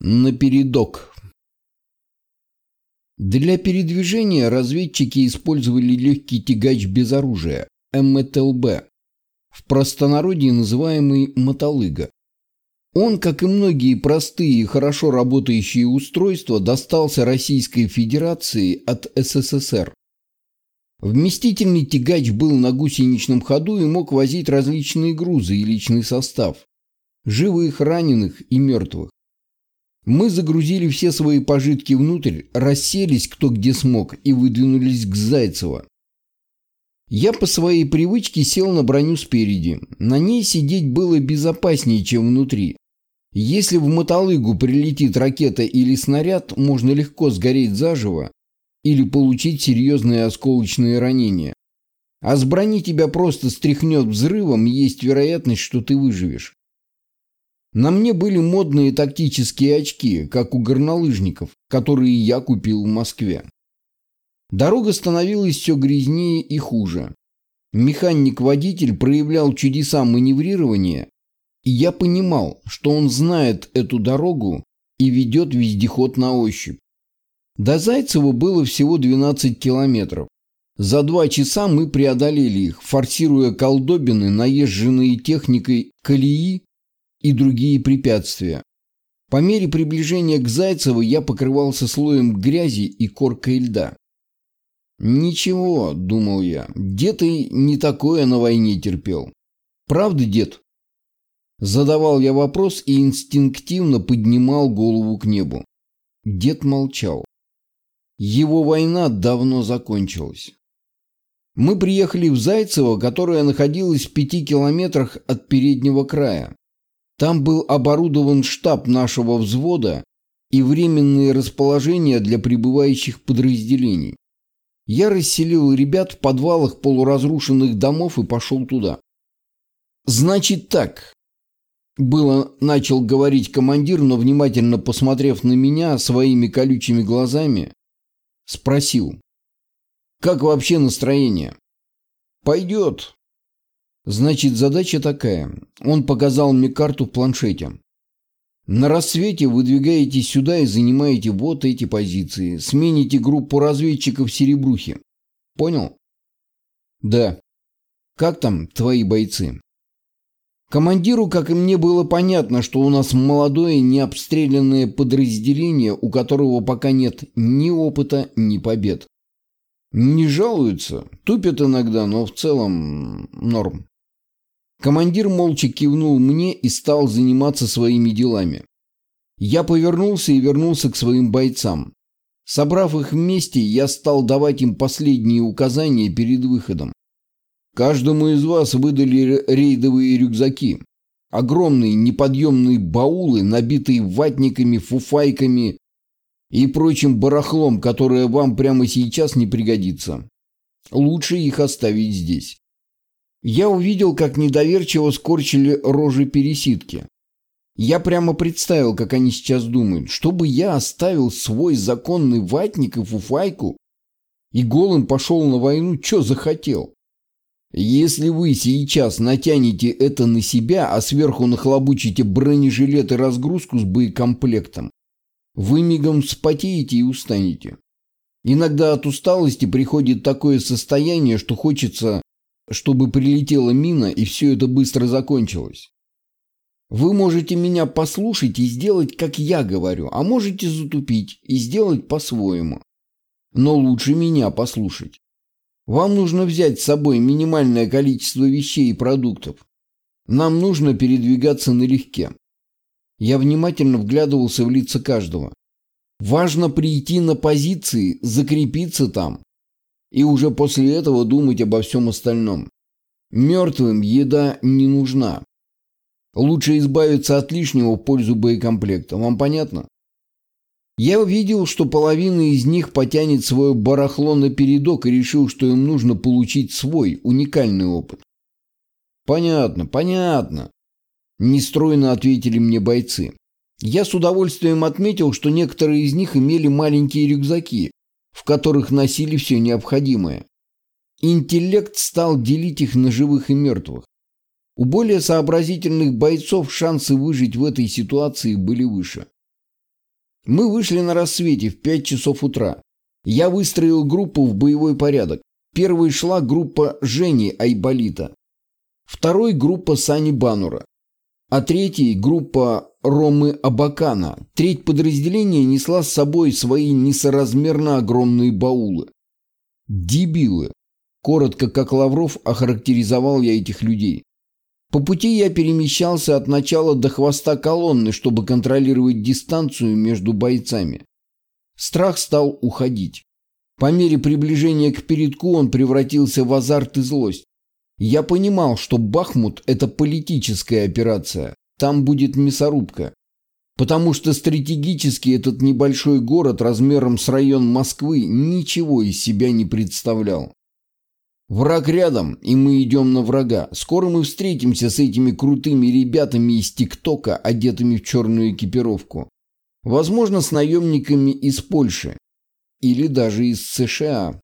Напередок. Для передвижения разведчики использовали легкий тягач без оружия, МТЛБ, в простонародье называемый мотолыга. Он, как и многие простые и хорошо работающие устройства, достался Российской Федерации от СССР. Вместительный тягач был на гусеничном ходу и мог возить различные грузы и личный состав, живых, раненых и мертвых. Мы загрузили все свои пожитки внутрь, расселись кто где смог и выдвинулись к Зайцево. Я по своей привычке сел на броню спереди. На ней сидеть было безопаснее, чем внутри. Если в мотолыгу прилетит ракета или снаряд, можно легко сгореть заживо или получить серьезные осколочные ранения. А с брони тебя просто стряхнет взрывом, есть вероятность, что ты выживешь. На мне были модные тактические очки, как у горнолыжников, которые я купил в Москве. Дорога становилась все грязнее и хуже. Механик-водитель проявлял чудеса маневрирования, и я понимал, что он знает эту дорогу и ведет вездеход на ощупь. До Зайцева было всего 12 километров. За два часа мы преодолели их, форсируя колдобины, наезженные техникой колеи и другие препятствия. По мере приближения к Зайцеву я покрывался слоем грязи и коркой льда. «Ничего», — думал я, — «дед и не такое на войне терпел». «Правда, дед?» Задавал я вопрос и инстинктивно поднимал голову к небу. Дед молчал. Его война давно закончилась. Мы приехали в Зайцево, которое находилось в пяти километрах от переднего края. Там был оборудован штаб нашего взвода и временные расположения для прибывающих подразделений. Я расселил ребят в подвалах полуразрушенных домов и пошел туда. «Значит так», — было начал говорить командир, но внимательно посмотрев на меня своими колючими глазами, спросил, «Как вообще настроение?» «Пойдет», Значит, задача такая. Он показал мне карту в планшете. На рассвете выдвигаетесь сюда и занимаете вот эти позиции. Смените группу разведчиков Серебрухи. Понял? Да. Как там твои бойцы? Командиру, как и мне, было понятно, что у нас молодое, необстрелянное подразделение, у которого пока нет ни опыта, ни побед. Не жалуются, тупят иногда, но в целом норм. Командир молча кивнул мне и стал заниматься своими делами. Я повернулся и вернулся к своим бойцам. Собрав их вместе, я стал давать им последние указания перед выходом. Каждому из вас выдали рейдовые рюкзаки. Огромные неподъемные баулы, набитые ватниками, фуфайками и прочим барахлом, которое вам прямо сейчас не пригодится. Лучше их оставить здесь. Я увидел, как недоверчиво скорчили рожи пересидки. Я прямо представил, как они сейчас думают, чтобы я оставил свой законный ватник и фуфайку и голым пошел на войну, что захотел. Если вы сейчас натянете это на себя, а сверху нахлобучите бронежилет и разгрузку с боекомплектом, вы мигом вспотеете и устанете. Иногда от усталости приходит такое состояние, что хочется чтобы прилетела мина и все это быстро закончилось. Вы можете меня послушать и сделать, как я говорю, а можете затупить и сделать по-своему. Но лучше меня послушать. Вам нужно взять с собой минимальное количество вещей и продуктов. Нам нужно передвигаться налегке. Я внимательно вглядывался в лица каждого. Важно прийти на позиции, закрепиться там, и уже после этого думать обо всем остальном. Мертвым еда не нужна. Лучше избавиться от лишнего в пользу боекомплекта. Вам понятно? Я увидел, что половина из них потянет свое барахло на передок и решил, что им нужно получить свой уникальный опыт. Понятно, понятно. Нестройно ответили мне бойцы. Я с удовольствием отметил, что некоторые из них имели маленькие рюкзаки, в которых носили все необходимое. Интеллект стал делить их на живых и мертвых. У более сообразительных бойцов шансы выжить в этой ситуации были выше. Мы вышли на рассвете в 5 часов утра. Я выстроил группу в боевой порядок. Первой шла группа Жени Айболита. Второй – группа Сани Банура. А третьей – группа Ромы Абакана. Треть подразделения несла с собой свои несоразмерно огромные баулы. Дебилы. Коротко, как Лавров, охарактеризовал я этих людей. По пути я перемещался от начала до хвоста колонны, чтобы контролировать дистанцию между бойцами. Страх стал уходить. По мере приближения к передку он превратился в азарт и злость. Я понимал, что Бахмут – это политическая операция. Там будет мясорубка. Потому что стратегически этот небольшой город размером с район Москвы ничего из себя не представлял. Враг рядом, и мы идем на врага. Скоро мы встретимся с этими крутыми ребятами из ТикТока, одетыми в черную экипировку. Возможно, с наемниками из Польши. Или даже из США.